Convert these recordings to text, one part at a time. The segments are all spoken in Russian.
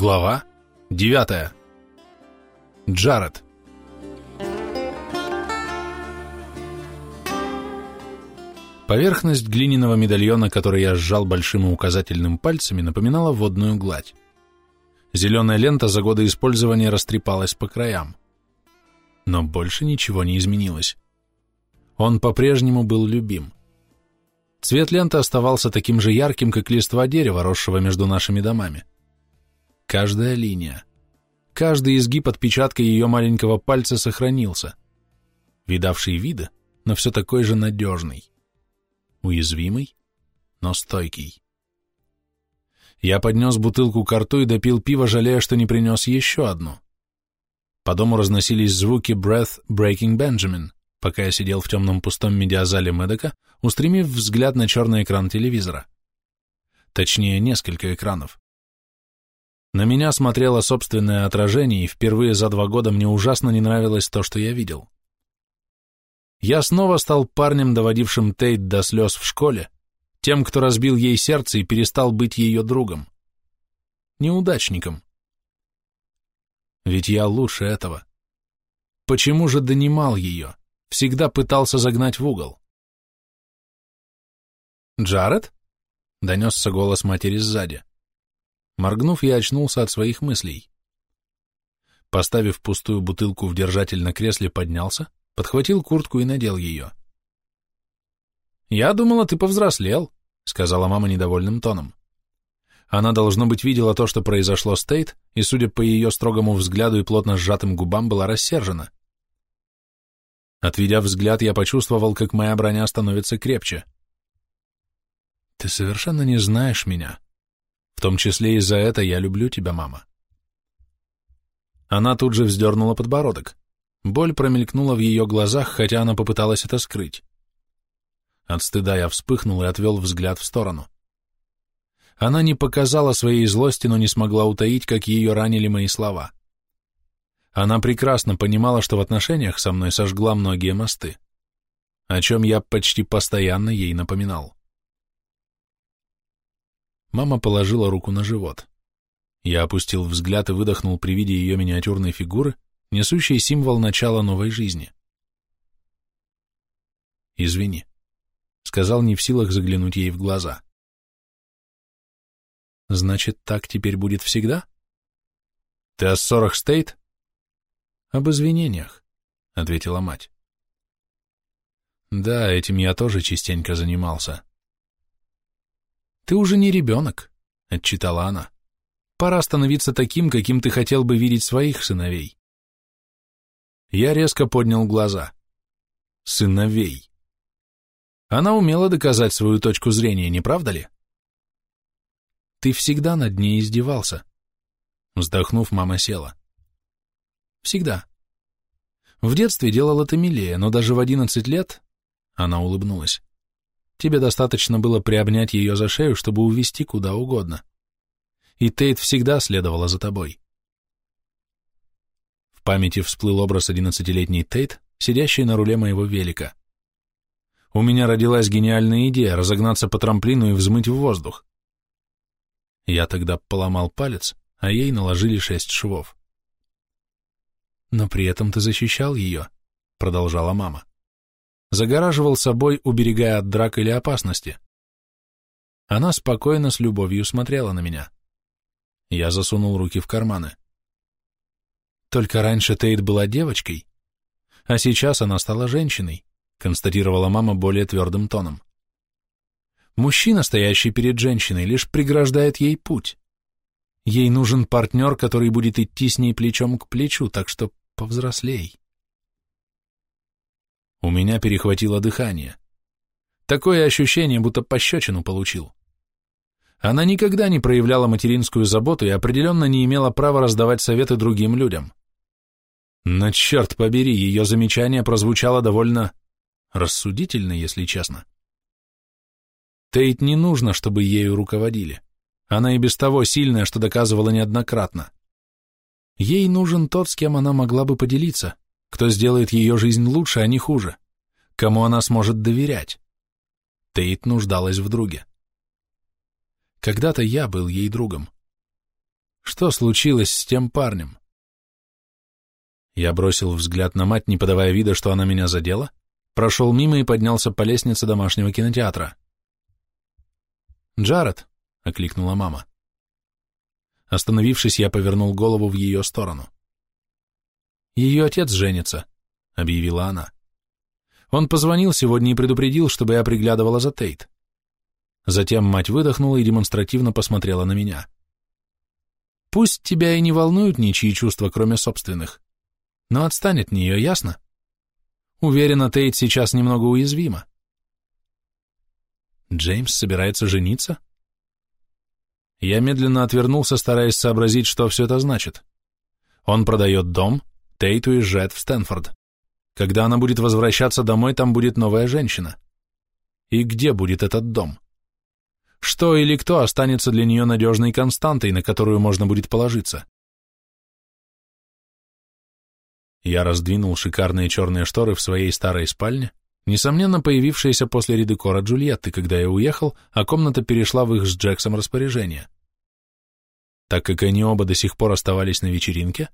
Глава 9. Джаред. Поверхность глиняного медальона, который я сжал большим и указательным пальцами, напоминала водную гладь. Зеленая лента за годы использования растрепалась по краям. Но больше ничего не изменилось. Он по-прежнему был любим. Цвет ленты оставался таким же ярким, как листва дерева, росшего между нашими домами. Каждая линия, каждый изгиб отпечатка ее маленького пальца сохранился, видавший вида, но все такой же надежный, уязвимый, но стойкий. Я поднес бутылку к рту и допил пиво, жалея, что не принес еще одну. По дому разносились звуки Breath Breaking Benjamin, пока я сидел в темном пустом медиазале Медока, устремив взгляд на черный экран телевизора. Точнее, несколько экранов. На меня смотрело собственное отражение, и впервые за два года мне ужасно не нравилось то, что я видел. Я снова стал парнем, доводившим Тейт до слез в школе, тем, кто разбил ей сердце и перестал быть ее другом. Неудачником. Ведь я лучше этого. Почему же донимал ее, всегда пытался загнать в угол? «Джаред?» — донесся голос матери сзади. Моргнув, я очнулся от своих мыслей. Поставив пустую бутылку в держатель на кресле, поднялся, подхватил куртку и надел ее. «Я думала, ты повзрослел», — сказала мама недовольным тоном. Она, должно быть, видела то, что произошло с Тейт, и, судя по ее строгому взгляду и плотно сжатым губам, была рассержена. Отведя взгляд, я почувствовал, как моя броня становится крепче. «Ты совершенно не знаешь меня», в том числе и за это я люблю тебя, мама. Она тут же вздернула подбородок. Боль промелькнула в ее глазах, хотя она попыталась это скрыть. От стыда я вспыхнул и отвел взгляд в сторону. Она не показала своей злости, но не смогла утаить, как ее ранили мои слова. Она прекрасно понимала, что в отношениях со мной сожгла многие мосты, о чем я почти постоянно ей напоминал. Мама положила руку на живот. Я опустил взгляд и выдохнул при виде ее миниатюрной фигуры, несущей символ начала новой жизни. «Извини», — сказал не в силах заглянуть ей в глаза. «Значит, так теперь будет всегда?» «Ты о ссорах Стейт?» «Об извинениях», — ответила мать. «Да, этим я тоже частенько занимался». «Ты уже не ребенок», — отчитала она. «Пора становиться таким, каким ты хотел бы видеть своих сыновей». Я резко поднял глаза. «Сыновей». Она умела доказать свою точку зрения, не правда ли? Ты всегда над ней издевался. Вздохнув, мама села. Всегда. В детстве делала это милее, но даже в одиннадцать лет... Она улыбнулась. Тебе достаточно было приобнять ее за шею, чтобы увести куда угодно. И Тейт всегда следовала за тобой. В памяти всплыл образ одиннадцатилетней Тейт, сидящей на руле моего велика. У меня родилась гениальная идея разогнаться по трамплину и взмыть в воздух. Я тогда поломал палец, а ей наложили шесть швов. «Но при этом ты защищал ее», — продолжала мама загораживал собой, уберегая от драк или опасности. Она спокойно с любовью смотрела на меня. Я засунул руки в карманы. Только раньше Тейт была девочкой, а сейчас она стала женщиной, констатировала мама более твердым тоном. Мужчина, стоящий перед женщиной, лишь преграждает ей путь. Ей нужен партнер, который будет идти с ней плечом к плечу, так что повзрослей. У меня перехватило дыхание. Такое ощущение, будто пощечину получил. Она никогда не проявляла материнскую заботу и определенно не имела права раздавать советы другим людям. Но черт побери, ее замечание прозвучало довольно рассудительно, если честно. Тейт не нужно, чтобы ею руководили. Она и без того сильная, что доказывала неоднократно. Ей нужен тот, с кем она могла бы поделиться, кто сделает ее жизнь лучше, а не хуже, кому она сможет доверять. Тейт нуждалась в друге. Когда-то я был ей другом. Что случилось с тем парнем? Я бросил взгляд на мать, не подавая вида, что она меня задела, прошел мимо и поднялся по лестнице домашнего кинотеатра. «Джаред!» — окликнула мама. Остановившись, я повернул голову в ее сторону. «Ее отец женится», — объявила она. «Он позвонил сегодня и предупредил, чтобы я приглядывала за Тейт». Затем мать выдохнула и демонстративно посмотрела на меня. «Пусть тебя и не волнуют ничьи чувства, кроме собственных, но отстань от нее, ясно? Уверена, Тейт сейчас немного уязвима». «Джеймс собирается жениться?» Я медленно отвернулся, стараясь сообразить, что все это значит. Он продает дом, Тейт уезжает в Стэнфорд. Когда она будет возвращаться домой, там будет новая женщина. И где будет этот дом? Что или кто останется для нее надежной константой, на которую можно будет положиться? Я раздвинул шикарные черные шторы в своей старой спальне, несомненно появившиеся после редекора Джульетты, когда я уехал, а комната перешла в их с Джексом распоряжение. Так как они оба до сих пор оставались на вечеринке,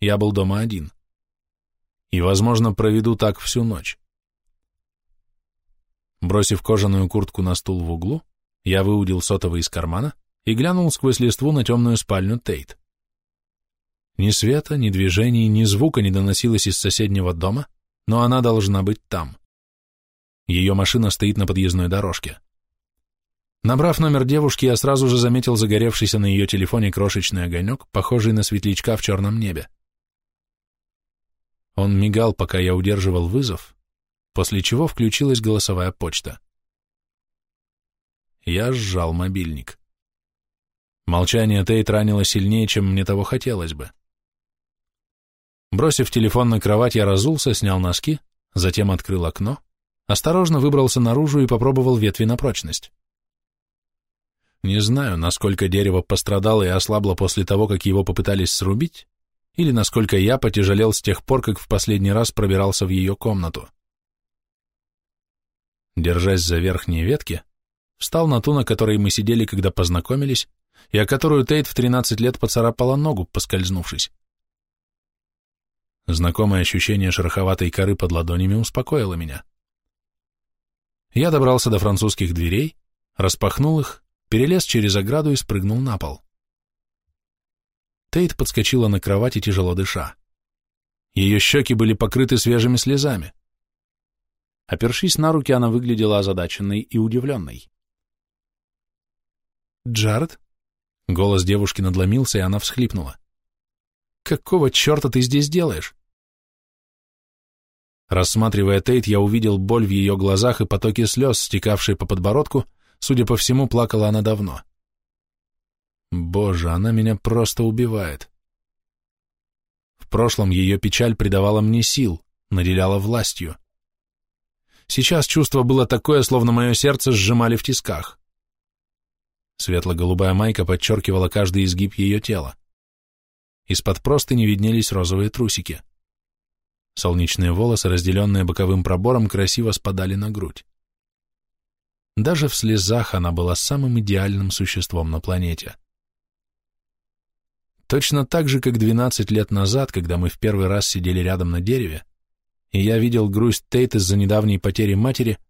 я был дома один. И, возможно, проведу так всю ночь. Бросив кожаную куртку на стул в углу, я выудил сотовый из кармана и глянул сквозь листву на темную спальню Тейт. Ни света, ни движений, ни звука не доносилось из соседнего дома, но она должна быть там. Ее машина стоит на подъездной дорожке. Набрав номер девушки, я сразу же заметил загоревшийся на ее телефоне крошечный огонек, похожий на светлячка в черном небе. Он мигал, пока я удерживал вызов, после чего включилась голосовая почта. Я сжал мобильник. Молчание Тейт ранило сильнее, чем мне того хотелось бы. Бросив телефон на кровать, я разулся, снял носки, затем открыл окно Осторожно выбрался наружу и попробовал ветви на прочность. Не знаю, насколько дерево пострадало и ослабло после того, как его попытались срубить, или насколько я потяжелел с тех пор, как в последний раз пробирался в ее комнату. Держась за верхние ветки, встал на ту, на которой мы сидели, когда познакомились, и о которую Тейт в 13 лет поцарапала ногу, поскользнувшись. Знакомое ощущение шероховатой коры под ладонями успокоило меня. Я добрался до французских дверей, распахнул их, перелез через ограду и спрыгнул на пол. Тейт подскочила на кровати, тяжело дыша. Ее щеки были покрыты свежими слезами. Опершись на руки, она выглядела озадаченной и удивленной. «Джаред?» Голос девушки надломился, и она всхлипнула. «Какого черта ты здесь делаешь?» Рассматривая Тейт, я увидел боль в ее глазах и потоки слез, стекавшие по подбородку, судя по всему, плакала она давно. Боже, она меня просто убивает. В прошлом ее печаль придавала мне сил, наделяла властью. Сейчас чувство было такое, словно мое сердце сжимали в тисках. Светло-голубая майка подчеркивала каждый изгиб ее тела. Из-под простыни виднелись розовые трусики. Солнечные волосы, разделенные боковым пробором, красиво спадали на грудь. Даже в слезах она была самым идеальным существом на планете. Точно так же, как 12 лет назад, когда мы в первый раз сидели рядом на дереве, и я видел грусть Тейт из-за недавней потери матери,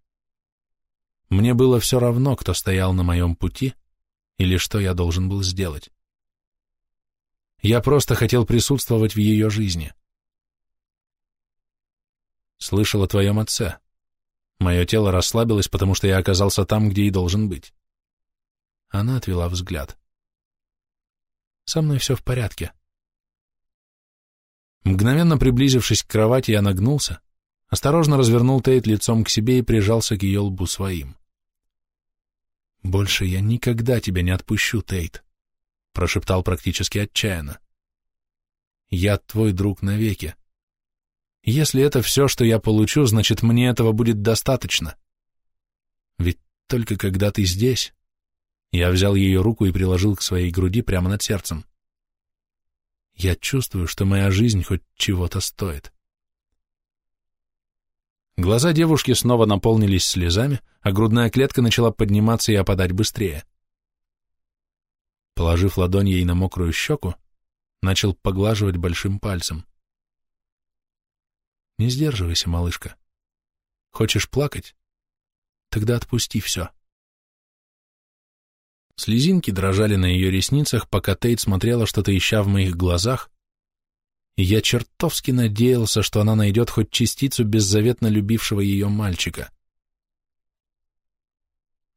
мне было все равно, кто стоял на моем пути или что я должен был сделать. Я просто хотел присутствовать в ее жизни. Слышал о твоем отце. Мое тело расслабилось, потому что я оказался там, где и должен быть. Она отвела взгляд. Со мной все в порядке. Мгновенно приблизившись к кровати, я нагнулся, осторожно развернул Тейт лицом к себе и прижался к ее лбу своим. «Больше я никогда тебя не отпущу, Тейт», — прошептал практически отчаянно. «Я твой друг навеки. Если это все, что я получу, значит, мне этого будет достаточно. Ведь только когда ты здесь... Я взял ее руку и приложил к своей груди прямо над сердцем. Я чувствую, что моя жизнь хоть чего-то стоит. Глаза девушки снова наполнились слезами, а грудная клетка начала подниматься и опадать быстрее. Положив ладонь ей на мокрую щеку, начал поглаживать большим пальцем. Не сдерживайся, малышка. Хочешь плакать? Тогда отпусти все. Слезинки дрожали на ее ресницах, пока Тейт смотрела что-то ища в моих глазах, и я чертовски надеялся, что она найдет хоть частицу беззаветно любившего ее мальчика.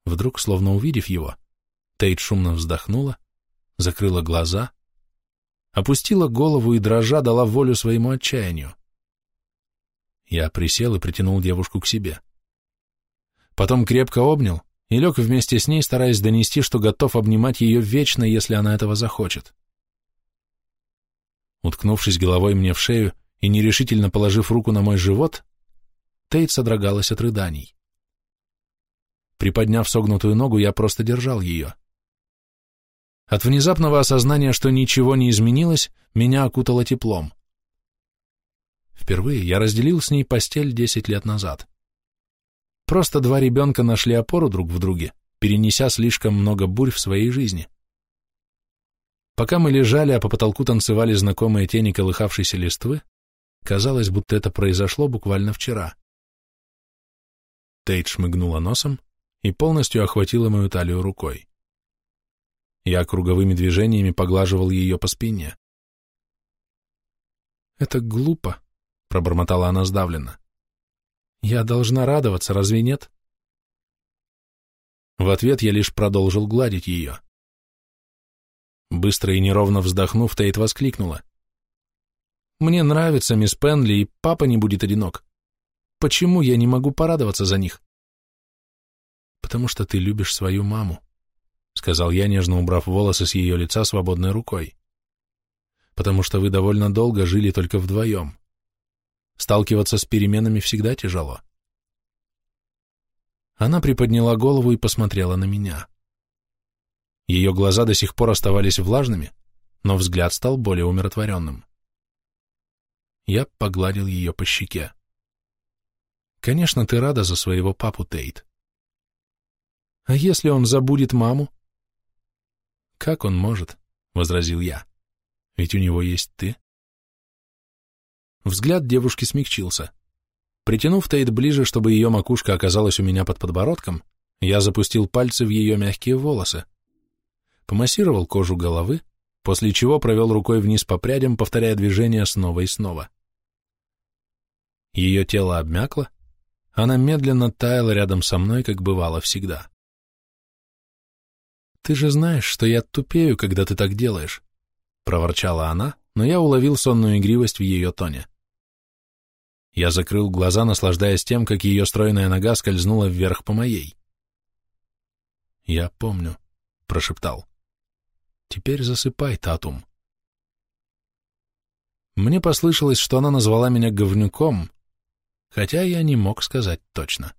Вдруг, словно увидев его, Тейт шумно вздохнула, закрыла глаза, опустила голову и дрожа дала волю своему отчаянию. Я присел и притянул девушку к себе. Потом крепко обнял и лег вместе с ней, стараясь донести, что готов обнимать ее вечно, если она этого захочет. Уткнувшись головой мне в шею и нерешительно положив руку на мой живот, Тейт содрогалась от рыданий. Приподняв согнутую ногу, я просто держал ее. От внезапного осознания, что ничего не изменилось, меня окутало теплом. Впервые я разделил с ней постель десять лет назад. Просто два ребенка нашли опору друг в друге, перенеся слишком много бурь в своей жизни. Пока мы лежали, а по потолку танцевали знакомые тени колыхавшейся листвы, казалось, будто это произошло буквально вчера. Тейт шмыгнула носом и полностью охватила мою талию рукой. Я круговыми движениями поглаживал ее по спине. «Это глупо», — пробормотала она сдавленно. «Я должна радоваться, разве нет?» В ответ я лишь продолжил гладить ее. Быстро и неровно вздохнув, Тейт воскликнула. «Мне нравится мисс Пенли, и папа не будет одинок. Почему я не могу порадоваться за них?» «Потому что ты любишь свою маму», — сказал я, нежно убрав волосы с ее лица свободной рукой. «Потому что вы довольно долго жили только вдвоем. Сталкиваться с переменами всегда тяжело». Она приподняла голову и посмотрела на меня. Ее глаза до сих пор оставались влажными, но взгляд стал более умиротворенным. Я погладил ее по щеке. «Конечно, ты рада за своего папу, Тейт. А если он забудет маму?» «Как он может?» — возразил я. «Ведь у него есть ты». Взгляд девушки смягчился. Притянув Тейт ближе, чтобы ее макушка оказалась у меня под подбородком, я запустил пальцы в ее мягкие волосы помассировал кожу головы, после чего провел рукой вниз по прядям, повторяя движение снова и снова. Ее тело обмякло, она медленно таяла рядом со мной, как бывало всегда. «Ты же знаешь, что я тупею, когда ты так делаешь», — проворчала она, но я уловил сонную игривость в ее тоне. Я закрыл глаза, наслаждаясь тем, как ее стройная нога скользнула вверх по моей. «Я помню», — прошептал. Теперь засыпай, Татум. Мне послышалось, что она назвала меня говнюком, хотя я не мог сказать точно.